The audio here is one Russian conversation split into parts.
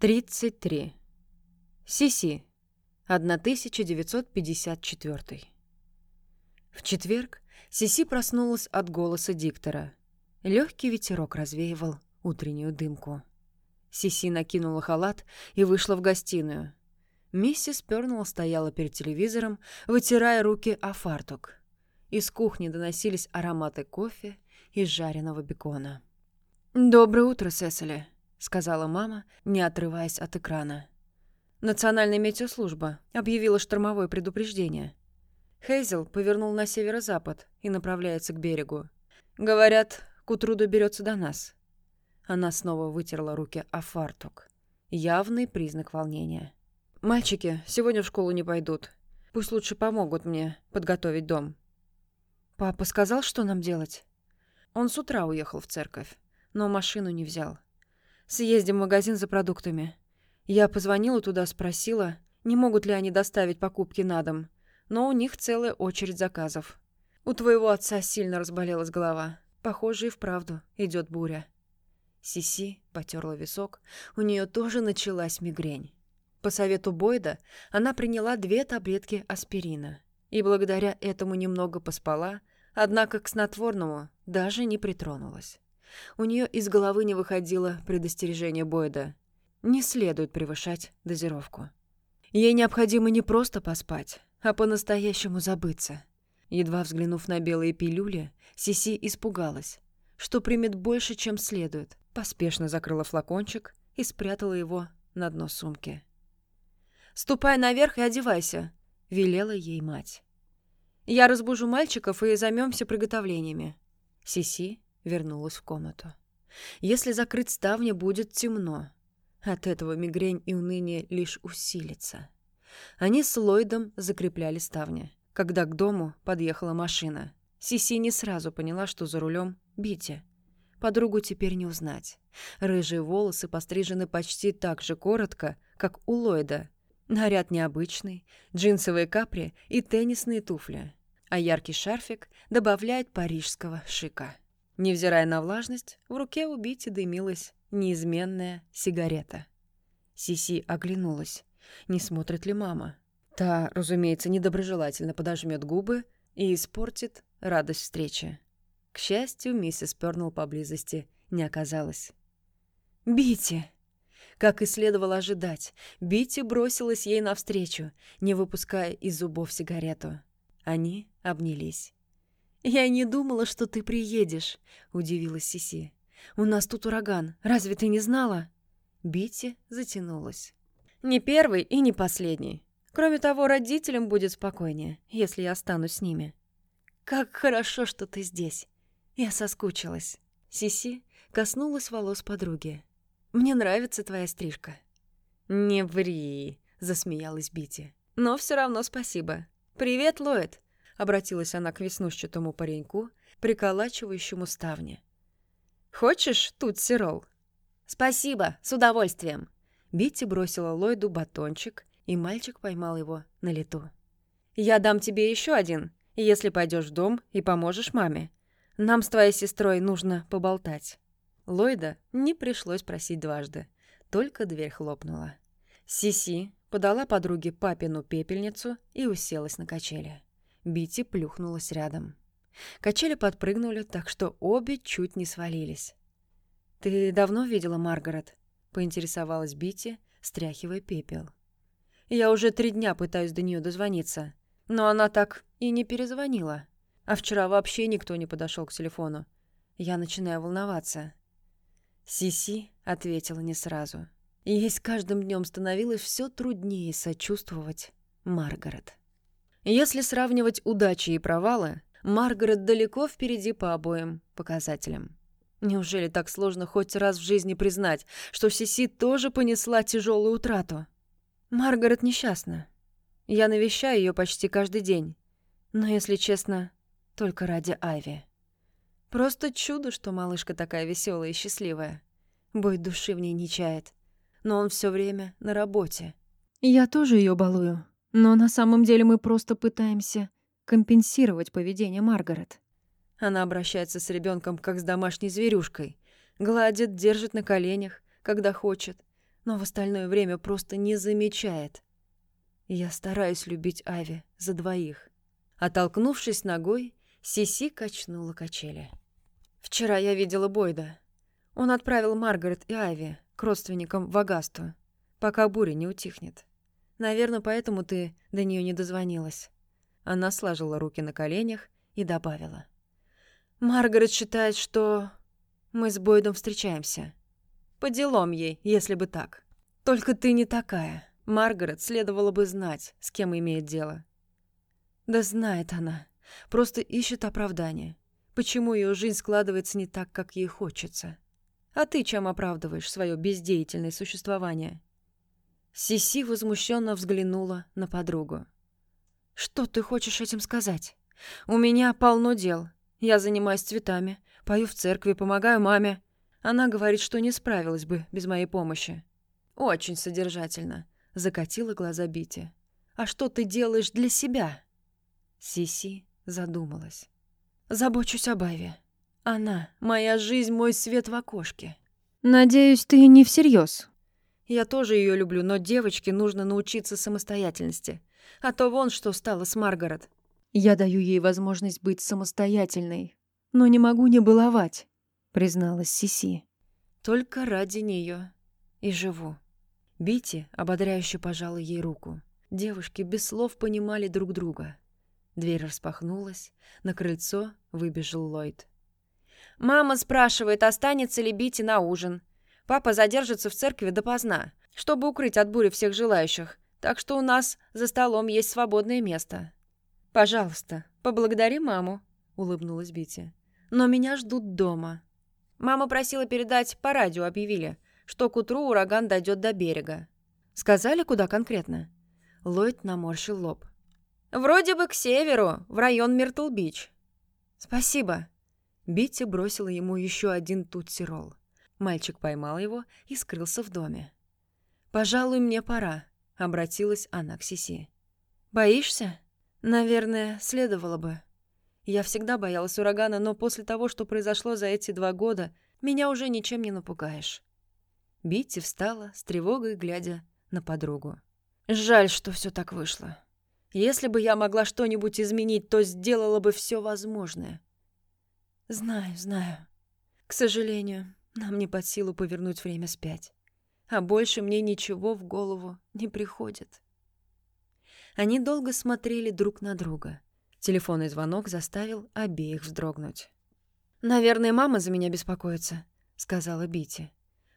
33. Сиси. 1954. В четверг Сиси проснулась от голоса диктора. Легкий ветерок развеивал утреннюю дымку. Сиси накинула халат и вышла в гостиную. Миссис Пёрнелл стояла перед телевизором, вытирая руки о фартук. Из кухни доносились ароматы кофе и жареного бекона. «Доброе утро, Сесили», — сказала мама, не отрываясь от экрана. Национальная метеослужба объявила штормовое предупреждение. Хейзел повернул на северо-запад и направляется к берегу. Говорят, к утру доберется до нас. Она снова вытерла руки о фартук. Явный признак волнения. «Мальчики сегодня в школу не пойдут. Пусть лучше помогут мне подготовить дом». «Папа сказал, что нам делать?» Он с утра уехал в церковь, но машину не взял. «Съездим в магазин за продуктами». Я позвонила туда, спросила, не могут ли они доставить покупки на дом, но у них целая очередь заказов. У твоего отца сильно разболелась голова. Похоже, и вправду идет буря. Сиси потерла висок, у нее тоже началась мигрень. По совету Бойда она приняла две таблетки аспирина и благодаря этому немного поспала, однако к снотворному даже не притронулась. У нее из головы не выходило предостережение Бойда. Не следует превышать дозировку. Ей необходимо не просто поспать, а по-настоящему забыться. Едва взглянув на белые пилюли, Сиси испугалась, что примет больше, чем следует, поспешно закрыла флакончик и спрятала его на дно сумки. «Ступай наверх и одевайся», — велела ей мать. «Я разбужу мальчиков и займемся приготовлениями». Сиси вернулась в комнату. «Если закрыть ставни, будет темно. От этого мигрень и уныние лишь усилится». Они с Ллойдом закрепляли ставни, когда к дому подъехала машина. Сиси не сразу поняла, что за рулем Бити. Подругу теперь не узнать. Рыжие волосы пострижены почти так же коротко, как у Ллойда. Наряд необычный, джинсовые капри и теннисные туфли. А яркий шарфик добавляет парижского шика. Невзирая на влажность, в руке у Бити дымилась неизменная сигарета. Сиси оглянулась. Не смотрит ли мама? Та, разумеется, недоброжелательно подожмет губы и испортит радость встречи. К счастью, миссис Пёрнелл поблизости не оказалось. «Бити!» Как и следовало ожидать, Бити бросилась ей навстречу, не выпуская из зубов сигарету. Они обнялись. «Я не думала, что ты приедешь», — удивилась Сиси. «У нас тут ураган. Разве ты не знала?» Бити затянулась. «Не первый и не последний. Кроме того, родителям будет спокойнее, если я останусь с ними». «Как хорошо, что ты здесь. Я соскучилась. Сиси коснулась волос подруги. «Мне нравится твоя стрижка». «Не ври», — засмеялась Бити. «Но все равно спасибо. Привет, Ллойд», — обратилась она к веснушчатому пареньку, приколачивающему ставни. «Хочешь тут сирол?» «Спасибо, с удовольствием». Бити бросила Ллойду батончик, и мальчик поймал его на лету. «Я дам тебе еще один, если пойдешь в дом и поможешь маме. Нам с твоей сестрой нужно поболтать». Ллойда не пришлось просить дважды, только дверь хлопнула. Сиси подала подруге папину пепельницу и уселась на качели. Бити плюхнулась рядом. Качели подпрыгнули, так что обе чуть не свалились. «Ты давно видела Маргарет?» — поинтересовалась Бити, стряхивая пепел. «Я уже три дня пытаюсь до нее дозвониться, но она так и не перезвонила». А вчера вообще никто не подошел к телефону. Я начинаю волноваться. Сиси ответила не сразу. Ей с каждым днем становилось все труднее сочувствовать Маргарет. Если сравнивать удачи и провалы, Маргарет далеко впереди по обоим показателям. Неужели так сложно хоть раз в жизни признать, что Сиси тоже понесла тяжелую утрату? Маргарет несчастна. Я навещаю ее почти каждый день. Но, если честно, только ради Айви. Просто чудо, что малышка такая веселая и счастливая. Бой души в ней не чает. Но он все время на работе. Я тоже ее балую. Но на самом деле мы просто пытаемся компенсировать поведение Маргарет. Она обращается с ребенком как с домашней зверюшкой. Гладит, держит на коленях, когда хочет. но в остальное время просто не замечает. Я стараюсь любить Ави за двоих. Оттолкнувшись ногой, Сиси качнула качели. «Вчера я видела Бойда. Он отправил Маргарет и Ави к родственникам в Агасту, пока буря не утихнет. Наверное, поэтому ты до нее не дозвонилась». Она сложила руки на коленях и добавила. «Маргарет считает, что мы с Бойдом встречаемся. По делам ей, если бы так. Только ты не такая. Маргарет следовало бы знать, с кем имеет дело». «Да знает она. Просто ищет оправдание. Почему ее жизнь складывается не так, как ей хочется? А ты чем оправдываешь свое бездеятельное существование?» Сиси возмущенно взглянула на подругу. «Что ты хочешь этим сказать? У меня полно дел. Я занимаюсь цветами, пою в церкви, помогаю маме. Она говорит, что не справилась бы без моей помощи. Очень содержательно», — закатила глаза Бити. «А что ты делаешь для себя?» Сиси задумалась. «Забочусь об Айве. Она — моя жизнь, мой свет в окошке». «Надеюсь, ты не всерьез. Я тоже ее люблю, но девочке нужно научиться самостоятельности. А то вон что стало с Маргарет. Я даю ей возможность быть самостоятельной, но не могу не баловать, призналась Сиси. Только ради нее и живу. Бити ободряюще пожала ей руку. Девушки без слов понимали друг друга. Дверь распахнулась, на крыльцо выбежал Ллойд. «Мама спрашивает, останется ли Бити на ужин. Папа задержится в церкви допоздна, чтобы укрыть от бури всех желающих, так что у нас за столом есть свободное место. «Пожалуйста, поблагодари маму», — улыбнулась Бити. «Но меня ждут дома». Мама просила передать, по радио объявили, что к утру ураган дойдет до берега. Сказали, куда конкретно? Ллойд наморщил лоб. «Вроде бы к северу, в район Миртл-Бич». «Спасибо». Битти бросила ему еще один тутсирол. Мальчик поймал его и скрылся в доме. «Пожалуй, мне пора», — обратилась она к Сиси. «Боишься?» «Наверное, следовало бы. Я всегда боялась урагана, но после того, что произошло за эти два года, меня уже ничем не напугаешь». Битти встала, с тревогой глядя на подругу. «Жаль, что все так вышло. Если бы я могла что-нибудь изменить, то сделала бы все возможное». «Знаю, знаю. К сожалению, нам не под силу повернуть время спять. А больше мне ничего в голову не приходит. Они долго смотрели друг на друга. Телефонный звонок заставил обеих вздрогнуть. «Наверное, мама за меня беспокоится», — сказала Бити.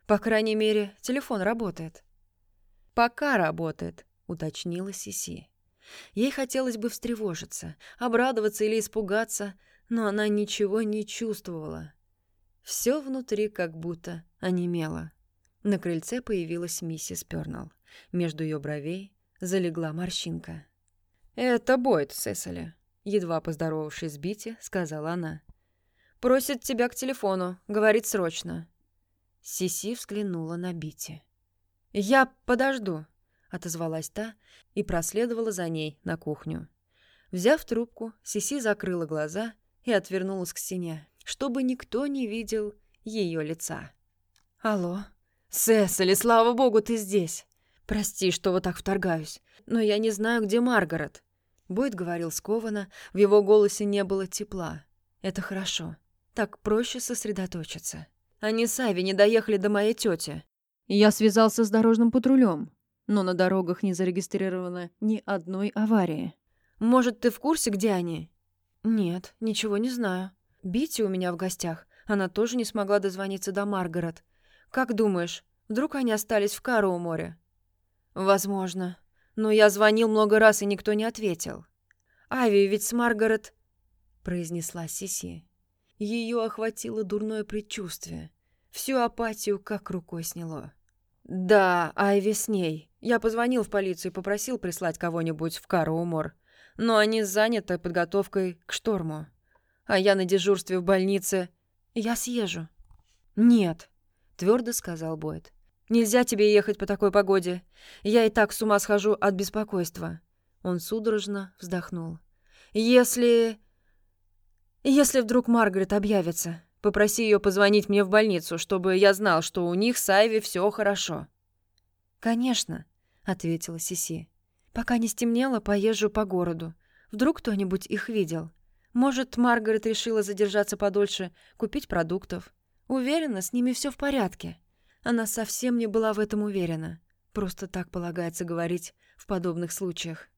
«По крайней мере, телефон работает». «Пока работает», — уточнила Сиси. Ей хотелось бы встревожиться, обрадоваться или испугаться, но она ничего не чувствовала. Все внутри как будто онемело. На крыльце появилась миссис Пёрнелл. Между ее бровей залегла морщинка. «Это Бойд, Сесили», — едва поздоровавшись с Бити, сказала она. «Просит тебя к телефону, говорит срочно». Сиси взглянула на Бити. «Я подожду», — отозвалась та и проследовала за ней на кухню. Взяв трубку, Сиси закрыла глаза и отвернулась к стене чтобы никто не видел ее лица. «Алло? Сесили, слава богу, ты здесь! Прости, что вот так вторгаюсь, но я не знаю, где Маргарет». Бойд говорил скованно, в его голосе не было тепла. «Это хорошо. Так проще сосредоточиться. Они с Ави не доехали до моей тети. Я связался с дорожным патрулем, но на дорогах не зарегистрировано ни одной аварии. Может, ты в курсе, где они? Нет, ничего не знаю. Бити у меня в гостях. Она тоже не смогла дозвониться до Маргарет. Как думаешь, вдруг они остались в Кару у? Возможно. Но я звонил много раз, и никто не ответил. Ави ведь с Маргарет... произнесла Сиси. Ее охватило дурное предчувствие. Всю апатию как рукой сняло. «Да, Айви с ней. Я позвонил в полицию и попросил прислать кого-нибудь в Кару-Умор. Но они заняты подготовкой к шторму а я на дежурстве в больнице. Я съезжу». «Нет», — твердо сказал Бойд. «Нельзя тебе ехать по такой погоде. Я и так с ума схожу от беспокойства». Он судорожно вздохнул. «Если... если вдруг Маргарет объявится, попроси ее позвонить мне в больницу, чтобы я знал, что у них с Айви все хорошо». «Конечно», — ответила Сиси. «Пока не стемнело, поезжу по городу. Вдруг кто-нибудь их видел. Может, Маргарет решила задержаться подольше, купить продуктов. Уверена, с ними все в порядке». Она совсем не была в этом уверена. Просто так полагается говорить в подобных случаях.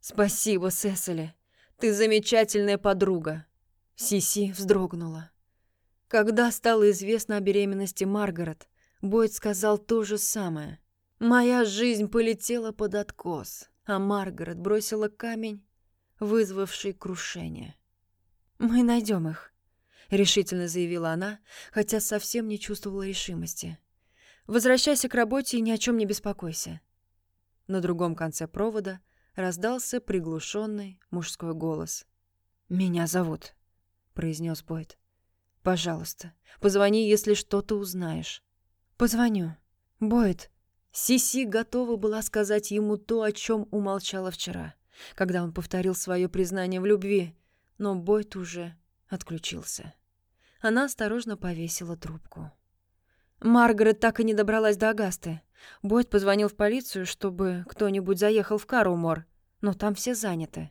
«Спасибо, Сесили. Ты замечательная подруга». Сиси вздрогнула. Когда стало известно о беременности Маргарет, Бойд сказал то же самое. «Моя жизнь полетела под откос, а Маргарет бросила камень, вызвавший крушение». «Мы найдем их», — решительно заявила она, хотя совсем не чувствовала решимости. «Возвращайся к работе и ни о чем не беспокойся». На другом конце провода раздался приглушенный мужской голос. «Меня зовут», — произнес Бойд. «Пожалуйста, позвони, если что-то узнаешь». «Позвоню. Бойд». Сиси готова была сказать ему то, о чем умолчала вчера, когда он повторил свое признание в любви, но Бойд уже отключился. Она осторожно повесила трубку. Маргарет так и не добралась до Агасты. Бойд позвонил в полицию, чтобы кто-нибудь заехал в Карумор, но там все заняты.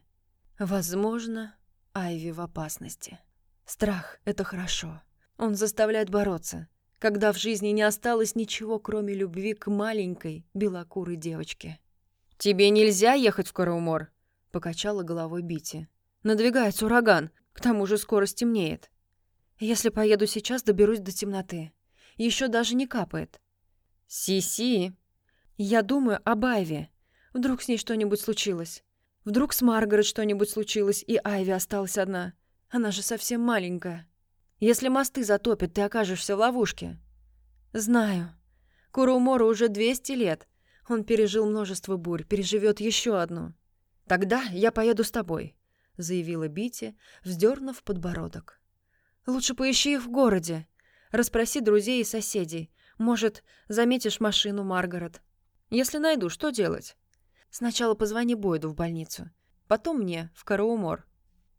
Возможно, Айви в опасности. Страх — это хорошо. Он заставляет бороться, когда в жизни не осталось ничего, кроме любви к маленькой белокурой девочке. «Тебе нельзя ехать в Караумор», — покачала головой Бити. «Надвигается ураган, к тому же скоро стемнеет. Если поеду сейчас, доберусь до темноты. Еще даже не капает». «Си-си!» «Я думаю об Айве. Вдруг с ней что-нибудь случилось. Вдруг с Маргарет что-нибудь случилось, и Айви осталась одна. Она же совсем маленькая. Если мосты затопят, ты окажешься в ловушке. Знаю. Курумору уже 200 лет. Он пережил множество бурь, переживет еще одну. Тогда я поеду с тобой, заявила Бити, вздернув подбородок. Лучше поищи их в городе. Расспроси друзей и соседей. Может, заметишь машину Маргарет. Если найду, что делать? Сначала позвони Бойду в больницу. Потом мне, в Караумор.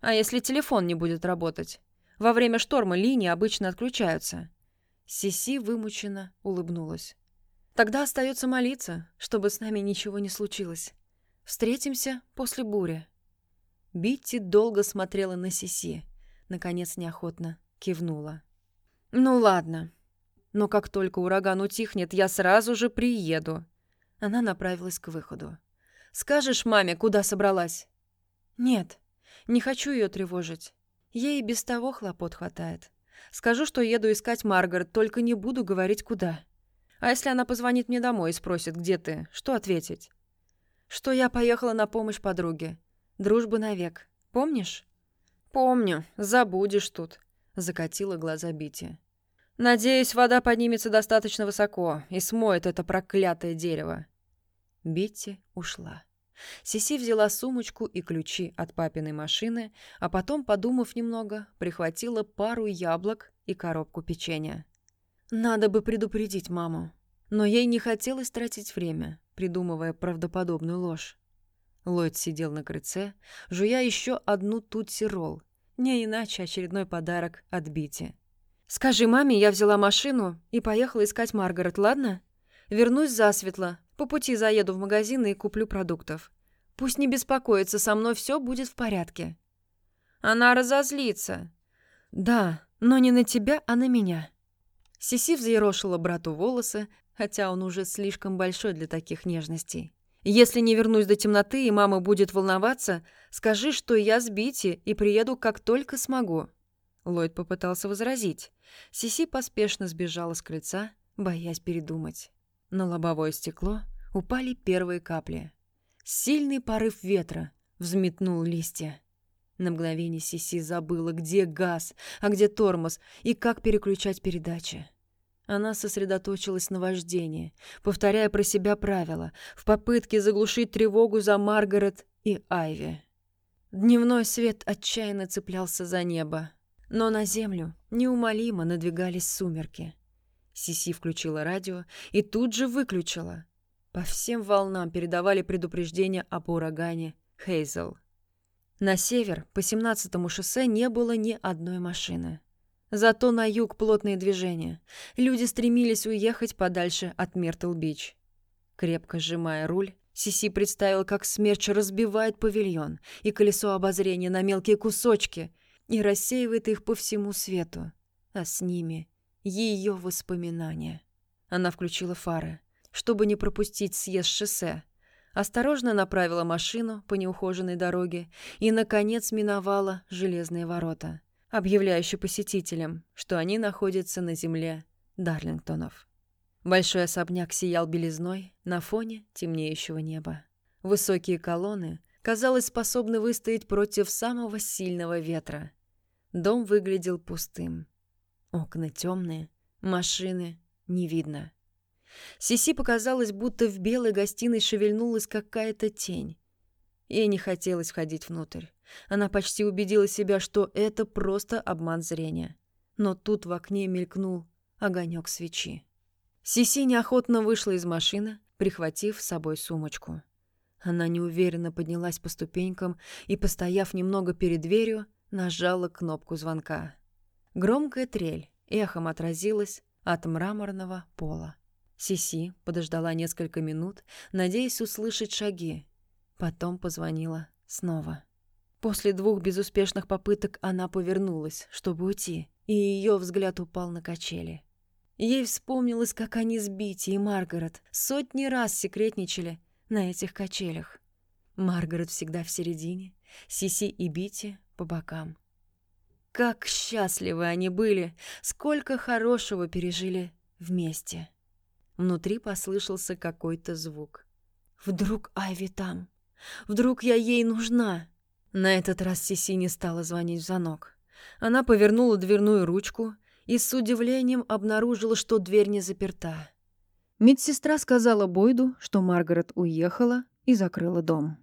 А если телефон не будет работать? Во время шторма линии обычно отключаются. Сиси вымученно улыбнулась. Тогда остается молиться, чтобы с нами ничего не случилось. Встретимся после бури. Битти долго смотрела на Сиси. Наконец неохотно кивнула. «Ну ладно. Но как только ураган утихнет, я сразу же приеду». Она направилась к выходу. Скажешь маме, куда собралась?» «Нет, не хочу ее тревожить. Ей и без того хлопот хватает. Скажу, что еду искать Маргарет, только не буду говорить, куда. А если она позвонит мне домой и спросит, где ты, что ответить? Что я поехала на помощь подруге. Дружба навек. Помнишь?» «Помню. Забудешь тут», — закатила глаза Бити. «Надеюсь, вода поднимется достаточно высоко и смоет это проклятое дерево». Бетти ушла. Сиси взяла сумочку и ключи от папиной машины, а потом, подумав немного, прихватила пару яблок и коробку печенья. Надо бы предупредить маму. Но ей не хотелось тратить время, придумывая правдоподобную ложь. Ллойд сидел на крыльце, жуя еще одну тутси-ролл, не иначе очередной подарок от Бити. «Скажи маме, я взяла машину и поехала искать Маргарет, ладно? Вернусь засветло, по пути заеду в магазин и куплю продуктов. Пусть не беспокоится, со мной все будет в порядке». «Она разозлится». «Да, но не на тебя, а на меня». Сиси взъерошила брату волосы, хотя он уже слишком большой для таких нежностей. «Если не вернусь до темноты и мама будет волноваться, скажи, что я с Бити и приеду, как только смогу». Ллойд попытался возразить. Сиси поспешно сбежала с крыльца, боясь передумать. На лобовое стекло упали первые капли. Сильный порыв ветра взметнул листья. На мгновение Сиси забыла, где газ, а где тормоз и как переключать передачи. Она сосредоточилась на вождении, повторяя про себя правила, в попытке заглушить тревогу за Маргарет и Айви. Дневной свет отчаянно цеплялся за небо, но на землю неумолимо надвигались сумерки. Сиси включила радио и тут же выключила. По всем волнам передавали предупреждение об урагане Хейзел. На север по 17-му шоссе не было ни одной машины. Зато на юг плотное движение. Люди стремились уехать подальше от Миртл-Бич. Крепко сжимая руль, Сиси представила, как смерч разбивает павильон и колесо обозрения на мелкие кусочки и рассеивает их по всему свету. А с ними ее воспоминания. Она включила фары, чтобы не пропустить съезд шоссе. Осторожно направила машину по неухоженной дороге и, наконец, миновала железные ворота, объявляющие посетителям, что они находятся на земле Дарлингтонов. Большой особняк сиял белизной на фоне темнеющего неба. Высокие колонны, казалось, способны выстоять против самого сильного ветра. Дом выглядел пустым. Окна темные, машины не видно. Сиси показалось, будто в белой гостиной шевельнулась какая-то тень. Ей не хотелось входить внутрь. Она почти убедила себя, что это просто обман зрения. Но тут в окне мелькнул огонек свечи. Сиси неохотно вышла из машины, прихватив с собой сумочку. Она неуверенно поднялась по ступенькам и, постояв немного перед дверью, нажала кнопку звонка. Громкая трель эхом отразилась от мраморного пола. Сиси подождала несколько минут, надеясь услышать шаги. Потом позвонила снова. После двух безуспешных попыток она повернулась, чтобы уйти, и ее взгляд упал на качели. Ей вспомнилось, как они с Бити и Маргарет сотни раз секретничали на этих качелях. Маргарет всегда в середине, Сиси и Бити по бокам. Как счастливы они были, сколько хорошего пережили вместе. Внутри послышался какой-то звук. Вдруг Айви там? Вдруг я ей нужна? На этот раз Сиси не стала звонить в звонок. Она повернула дверную ручку и с удивлением обнаружила, что дверь не заперта. Медсестра сказала Бойду, что Маргарет уехала и закрыла дом.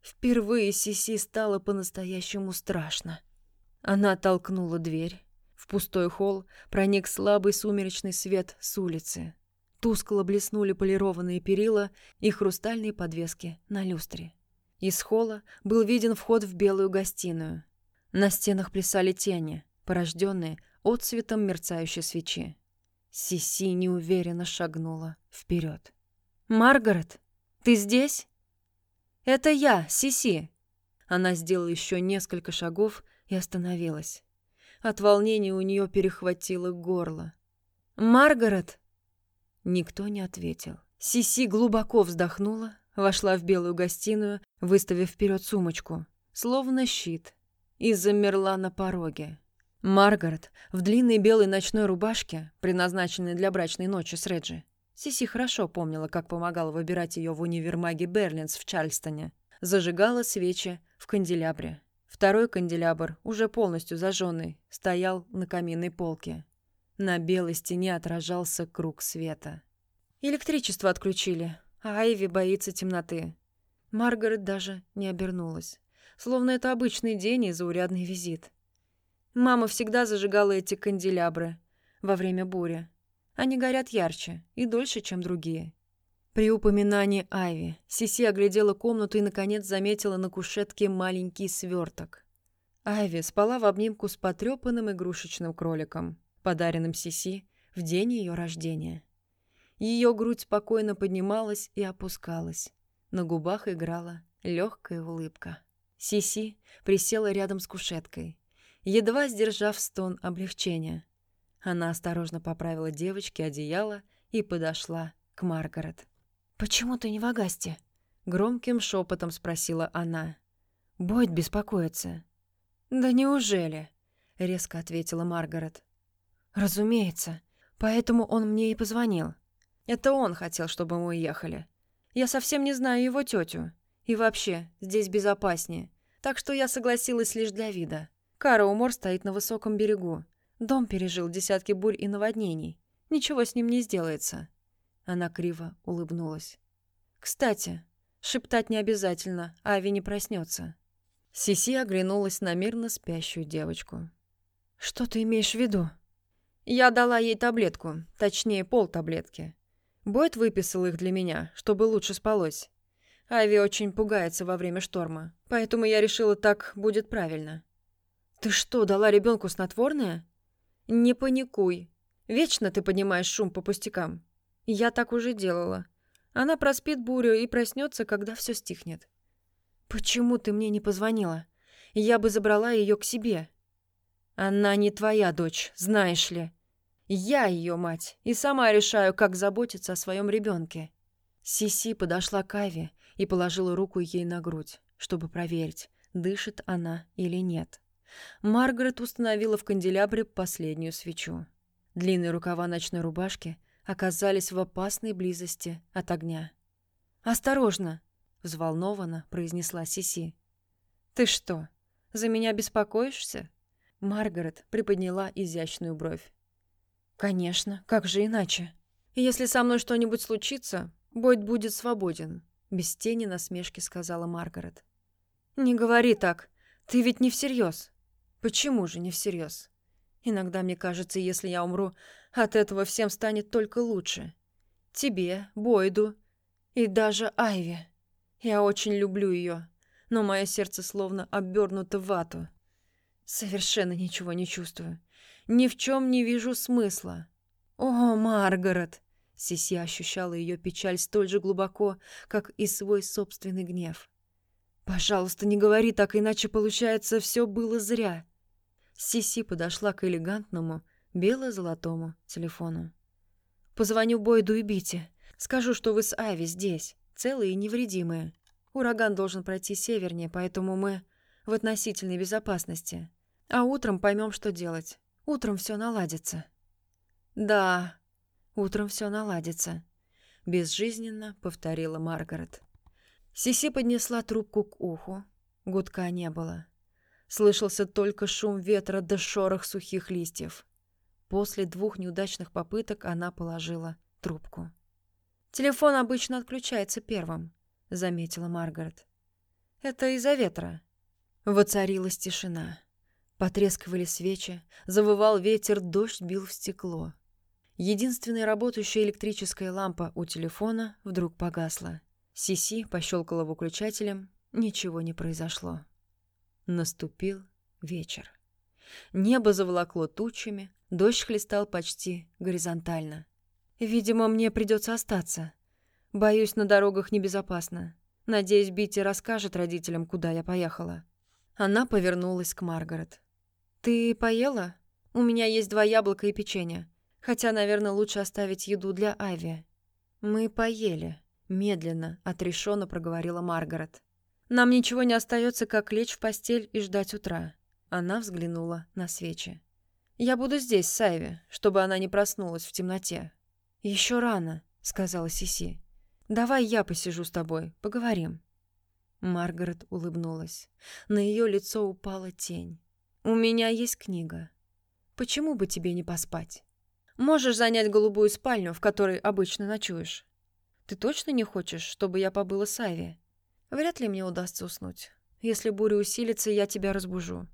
Впервые Сиси стало по-настоящему страшно. Она толкнула дверь. В пустой холл проник слабый сумеречный свет с улицы. Тускло блеснули полированные перила и хрустальные подвески на люстре. Из холла был виден вход в белую гостиную. На стенах плясали тени, порожденные отцветом мерцающей свечи. Сиси неуверенно шагнула вперед. «Маргарет, ты здесь?» «Это я, Сиси!» Она сделала еще несколько шагов и остановилась. От волнения у нее перехватило горло. «Маргарет!» Никто не ответил. Сиси глубоко вздохнула, вошла в белую гостиную, выставив вперед сумочку, словно щит, и замерла на пороге. Маргарет в длинной белой ночной рубашке, предназначенной для брачной ночи с Реджи. Сиси хорошо помнила, как помогала выбирать ее в универмаге Берлинс в Чарльстоне. Зажигала свечи в канделябре. Второй канделябр, уже полностью зажженный, стоял на каминной полке. На белой стене отражался круг света. Электричество отключили, а Айви боится темноты. Маргарет даже не обернулась. Словно это обычный день и заурядный визит. Мама всегда зажигала эти канделябры во время бури. Они горят ярче и дольше, чем другие. При упоминании Айви Сиси оглядела комнату и, наконец, заметила на кушетке маленький сверток. Айви спала в обнимку с потрепанным игрушечным кроликом, подаренным Сиси в день ее рождения. Ее грудь спокойно поднималась и опускалась. На губах играла легкая улыбка. Сиси присела рядом с кушеткой едва сдержав стон облегчения. Она осторожно поправила девочке одеяло и подошла к Маргарет. «Почему ты не в Агасте?» — громким шепотом спросила она. «Бойд беспокоится». «Да неужели?» — резко ответила Маргарет. «Разумеется. Поэтому он мне и позвонил. Это он хотел, чтобы мы уехали. Я совсем не знаю его тетю. И вообще, здесь безопаснее. Так что я согласилась лишь для вида. Караумор стоит на высоком берегу. Дом пережил десятки бурь и наводнений. Ничего с ним не сделается. Она криво улыбнулась. «Кстати, шептать не обязательно, Ави не проснется. Сиси оглянулась на мирно спящую девочку. «Что ты имеешь в виду?» «Я дала ей таблетку, точнее, полтаблетки. Бойд выписал их для меня, чтобы лучше спалось. Ави очень пугается во время шторма, поэтому я решила, так будет правильно. «Ты что, дала ребенку снотворное?» «Не паникуй. Вечно ты поднимаешь шум по пустякам. Я так уже делала. Она проспит бурю и проснется, когда все стихнет. «Почему ты мне не позвонила? Я бы забрала ее к себе». «Она не твоя дочь, знаешь ли. Я ее мать и сама решаю, как заботиться о своем ребенке. Сиси подошла к Айве и положила руку ей на грудь, чтобы проверить, дышит она или нет. Маргарет установила в канделябре последнюю свечу. Длинные рукава ночной рубашки оказались в опасной близости от огня. «Осторожно!» — взволнованно произнесла Сиси. «Ты что, за меня беспокоишься?» Маргарет приподняла изящную бровь. «Конечно, как же иначе? Если со мной что-нибудь случится, Бойд будет свободен», — без тени насмешки сказала Маргарет. «Не говори так. Ты ведь не всерьез. Почему же не всерьез? Иногда мне кажется, если я умру, от этого всем станет только лучше. Тебе, Бойду и даже Айве. Я очень люблю ее, но мое сердце словно обернуто в вату. Совершенно ничего не чувствую. Ни в чем не вижу смысла. О, Маргарет! Сиси ощущала ее печаль столь же глубоко, как и свой собственный гнев. «Пожалуйста, не говори так, иначе, получается, все было зря». Сиси подошла к элегантному, бело-золотому телефону. «Позвоню Бойду и Бите. Скажу, что вы с Ави здесь, целые и невредимые. Ураган должен пройти севернее, поэтому мы в относительной безопасности. А утром поймем, что делать. Утром все наладится». «Да, утром все наладится», — безжизненно повторила Маргарет. Сиси поднесла трубку к уху. Гудка не было. Слышался только шум ветра да шорох сухих листьев. После двух неудачных попыток она положила трубку. «Телефон обычно отключается первым», — заметила Маргарет. «Это из-за ветра». Воцарилась тишина. Потрескивали свечи, завывал ветер, дождь бил в стекло. Единственная работающая электрическая лампа у телефона вдруг погасла. Сиси пощелкала выключателем, ничего не произошло. Наступил вечер. Небо заволокло тучами, дождь хлестал почти горизонтально. «Видимо, мне придется остаться. Боюсь, на дорогах небезопасно. Надеюсь, Битти расскажет родителям, куда я поехала». Она повернулась к Маргарет. «Ты поела? У меня есть два яблока и печенье. Хотя, наверное, лучше оставить еду для Ави». «Мы поели», — медленно, отрешенно проговорила Маргарет. «Нам ничего не остается, как лечь в постель и ждать утра». Она взглянула на свечи. «Я буду здесь, с Айви, чтобы она не проснулась в темноте». «Еще рано», — сказала Сиси. «Давай я посижу с тобой, поговорим». Маргарет улыбнулась. На ее лицо упала тень. «У меня есть книга. Почему бы тебе не поспать? Можешь занять голубую спальню, в которой обычно ночуешь. Ты точно не хочешь, чтобы я побыла с Айви? Вряд ли мне удастся уснуть. Если буря усилится, я тебя разбужу.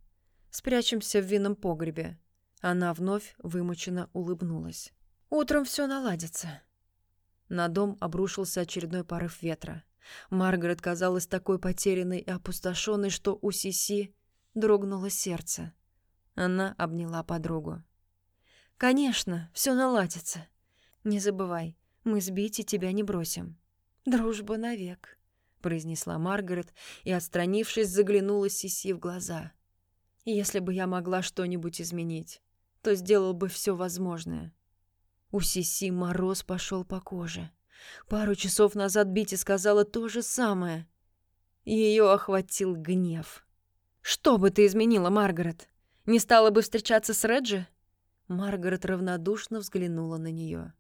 Спрячемся в винном погребе». Она вновь вымученно улыбнулась. «Утром все наладится». На дом обрушился очередной порыв ветра. Маргарет казалась такой потерянной и опустошенной, что у Сиси дрогнуло сердце. Она обняла подругу. «Конечно, все наладится. Не забывай, мы с Бити тебя не бросим. Дружба навек», — произнесла Маргарет и, отстранившись, заглянула Сиси в глаза. «Если бы я могла что-нибудь изменить, то сделал бы все возможное». У Сиси мороз пошел по коже. Пару часов назад Бити сказала то же самое. Ее охватил гнев. «Что бы ты изменила, Маргарет? Не стала бы встречаться с Реджи?» Маргарет равнодушно взглянула на нее.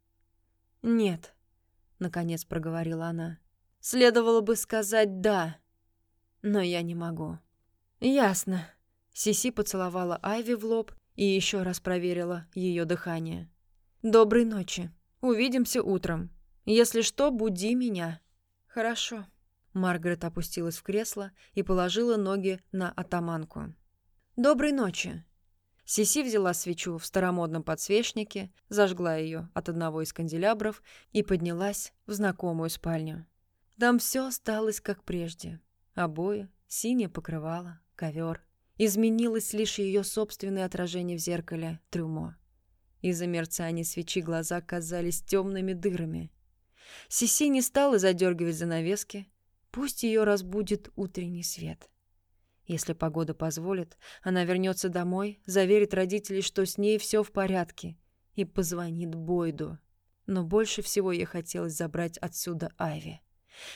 «Нет», — наконец проговорила она. «Следовало бы сказать «да», но я не могу». «Ясно». Сиси поцеловала Айви в лоб и еще раз проверила ее дыхание. «Доброй ночи. Увидимся утром. Если что, буди меня». «Хорошо». Маргарет опустилась в кресло и положила ноги на атаманку. «Доброй ночи». Сиси взяла свечу в старомодном подсвечнике, зажгла ее от одного из канделябров и поднялась в знакомую спальню. Там все осталось как прежде. Обои, синее покрывало, ковер. Изменилось лишь ее собственное отражение в зеркале трюмо. Из-за мерцания свечи глаза казались темными дырами. Сиси не стала задергивать занавески. Пусть ее разбудит утренний свет. Если погода позволит, она вернется домой, заверит родителей, что с ней все в порядке, и позвонит Бойду. Но больше всего ей хотелось забрать отсюда Айви.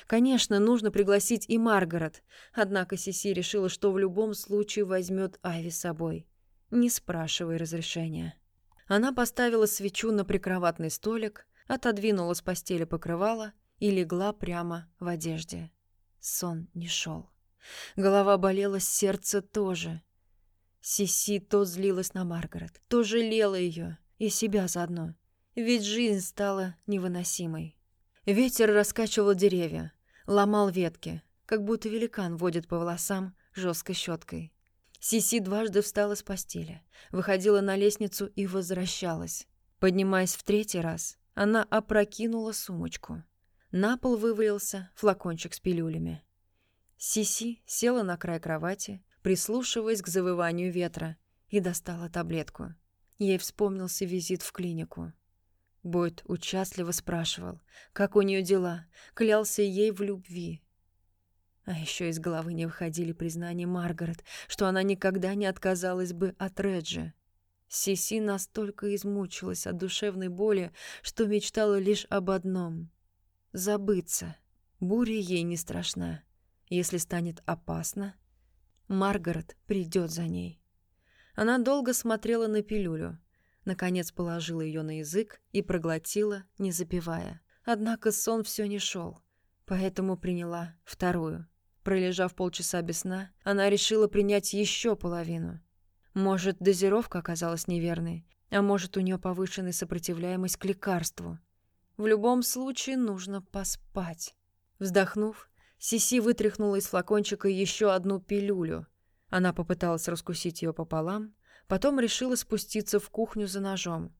Конечно, нужно пригласить и Маргарет, однако Сиси решила, что в любом случае возьмет Айви с собой, не спрашивая разрешения. Она поставила свечу на прикроватный столик, отодвинула с постели покрывало и легла прямо в одежде. Сон не шел. Голова болела, сердце тоже. Сиси то злилась на Маргарет, то жалела ее и себя заодно. Ведь жизнь стала невыносимой. Ветер раскачивал деревья, ломал ветки, как будто великан водит по волосам жесткой щеткой. Сиси дважды встала с постели, выходила на лестницу и возвращалась. Поднимаясь в третий раз, она опрокинула сумочку. На пол вывалился флакончик с пилюлями. Сиси села на край кровати, прислушиваясь к завыванию ветра, и достала таблетку. Ей вспомнился визит в клинику. Бойд участливо спрашивал, как у нее дела, клялся ей в любви. А еще из головы не выходили признания Маргарет, что она никогда не отказалась бы от Реджи. Сиси настолько измучилась от душевной боли, что мечтала лишь об одном — забыться. Буря ей не страшна. Если станет опасно, Маргарет придет за ней. Она долго смотрела на пилюлю, наконец положила ее на язык и проглотила, не запивая. Однако сон все не шел, поэтому приняла вторую. Пролежав полчаса без сна, она решила принять еще половину. Может, дозировка оказалась неверной, а может, у нее повышенная сопротивляемость к лекарству. В любом случае нужно поспать. Вздохнув, Сиси вытряхнула из флакончика еще одну пилюлю. Она попыталась раскусить ее пополам, потом решила спуститься в кухню за ножом.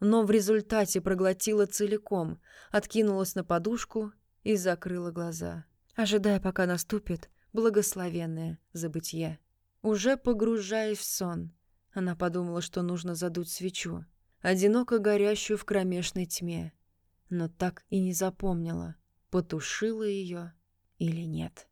Но в результате проглотила целиком, откинулась на подушку и закрыла глаза, ожидая, пока наступит благословенное забытье. Уже погружаясь в сон, она подумала, что нужно задуть свечу, одиноко горящую в кромешной тьме, но так и не запомнила, потушила ее или нет.